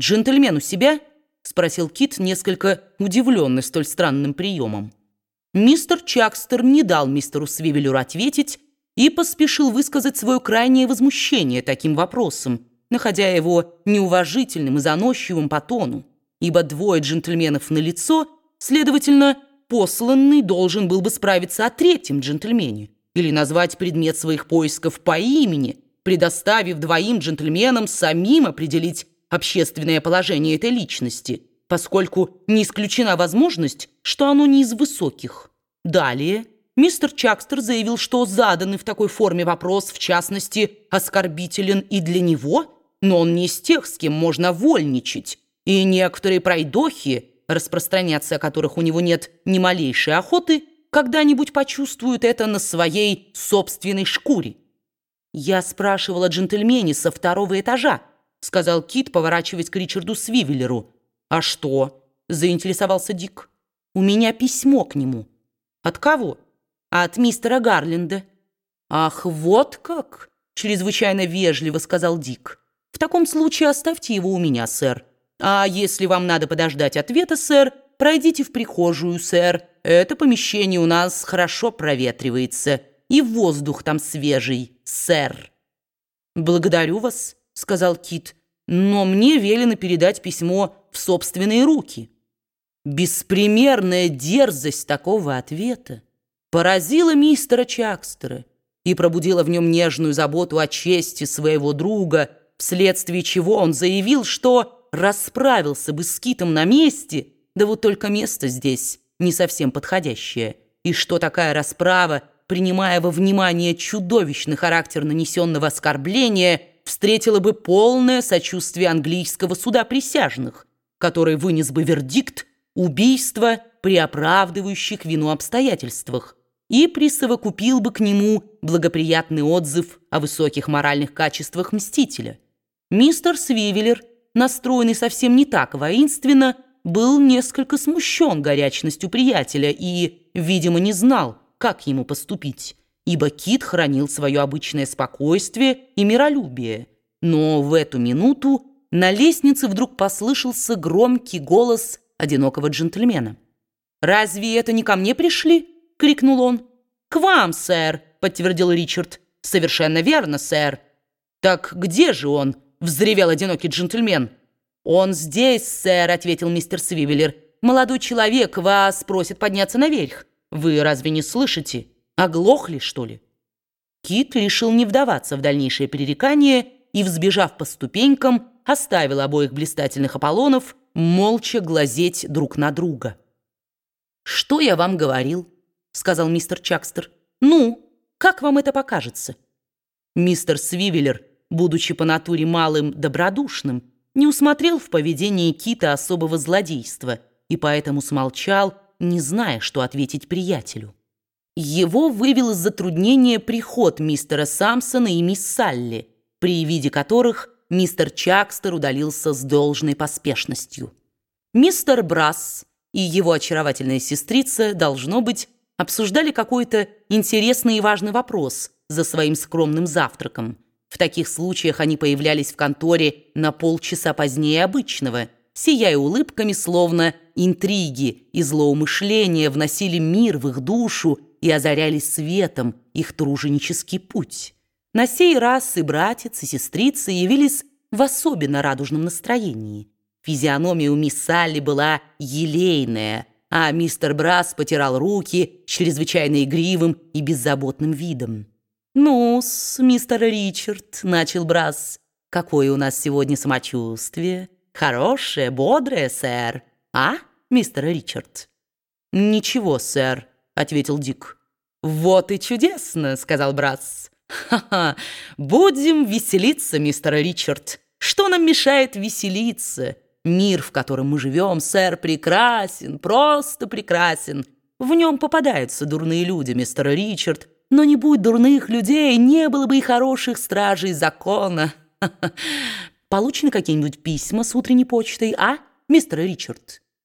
«Джентльмен у себя?» — спросил Кит, несколько удивленный столь странным приемом. Мистер Чакстер не дал мистеру Свивеллеру ответить и поспешил высказать свое крайнее возмущение таким вопросом, находя его неуважительным и заносчивым по тону, ибо двое джентльменов на лицо, следовательно, посланный должен был бы справиться о третьем джентльмене или назвать предмет своих поисков по имени, предоставив двоим джентльменам самим определить общественное положение этой личности, поскольку не исключена возможность, что оно не из высоких. Далее мистер Чакстер заявил, что заданный в такой форме вопрос, в частности, оскорбителен и для него, но он не из тех, с кем можно вольничать, и некоторые пройдохи, распространяться о которых у него нет ни малейшей охоты, когда-нибудь почувствуют это на своей собственной шкуре. Я спрашивала джентльмене со второго этажа, — сказал Кит, поворачиваясь к Ричарду Свивеллеру. «А что?» — заинтересовался Дик. «У меня письмо к нему». «От кого?» «От мистера Гарленда». «Ах, вот как!» — чрезвычайно вежливо сказал Дик. «В таком случае оставьте его у меня, сэр. А если вам надо подождать ответа, сэр, пройдите в прихожую, сэр. Это помещение у нас хорошо проветривается, и воздух там свежий, сэр». «Благодарю вас», — сказал Кит, «но мне велено передать письмо в собственные руки». Беспримерная дерзость такого ответа поразила мистера Чакстера и пробудила в нем нежную заботу о чести своего друга, вследствие чего он заявил, что расправился бы с Китом на месте, да вот только место здесь не совсем подходящее, и что такая расправа, принимая во внимание чудовищный характер нанесенного оскорбления, встретила бы полное сочувствие английского суда присяжных, который вынес бы вердикт убийства при оправдывающих вину обстоятельствах и присовокупил бы к нему благоприятный отзыв о высоких моральных качествах мстителя. Мистер Свивеллер, настроенный совсем не так воинственно, был несколько смущен горячностью приятеля и, видимо, не знал, как ему поступить ибо Кит хранил свое обычное спокойствие и миролюбие. Но в эту минуту на лестнице вдруг послышался громкий голос одинокого джентльмена. «Разве это не ко мне пришли?» — крикнул он. «К вам, сэр», — подтвердил Ричард. «Совершенно верно, сэр». «Так где же он?» — взревел одинокий джентльмен. «Он здесь, сэр», — ответил мистер Свивеллер. «Молодой человек вас просит подняться наверх. Вы разве не слышите?» Оглохли, что ли? Кит решил не вдаваться в дальнейшее пререкание и, взбежав по ступенькам, оставил обоих блистательных Аполлонов молча глазеть друг на друга. «Что я вам говорил?» — сказал мистер Чакстер. «Ну, как вам это покажется?» Мистер Свивеллер, будучи по натуре малым добродушным, не усмотрел в поведении Кита особого злодейства и поэтому смолчал, не зная, что ответить приятелю. Его вывел из затруднения приход мистера Самсона и мисс Салли, при виде которых мистер Чакстер удалился с должной поспешностью. Мистер Брасс и его очаровательная сестрица, должно быть, обсуждали какой-то интересный и важный вопрос за своим скромным завтраком. В таких случаях они появлялись в конторе на полчаса позднее обычного, сияя улыбками, словно интриги и злоумышления вносили мир в их душу и озаряли светом их труженический путь. На сей раз и братец, и сестрица явились в особенно радужном настроении. Физиономия у мисс Салли была елейная, а мистер Брас потирал руки чрезвычайно игривым и беззаботным видом. «Ну-с, мистер Ричард», — начал Брас, — «какое у нас сегодня самочувствие? Хорошее, бодрое, сэр. А, мистер Ричард?» «Ничего, сэр», — ответил Дик. «Вот и чудесно», — сказал Братс. «Ха-ха, будем веселиться, мистер Ричард. Что нам мешает веселиться? Мир, в котором мы живем, сэр, прекрасен, просто прекрасен. В нем попадаются дурные люди, мистер Ричард, но не будь дурных людей, не было бы и хороших стражей закона. Получены какие-нибудь письма с утренней почтой, а, мистер Ричард?»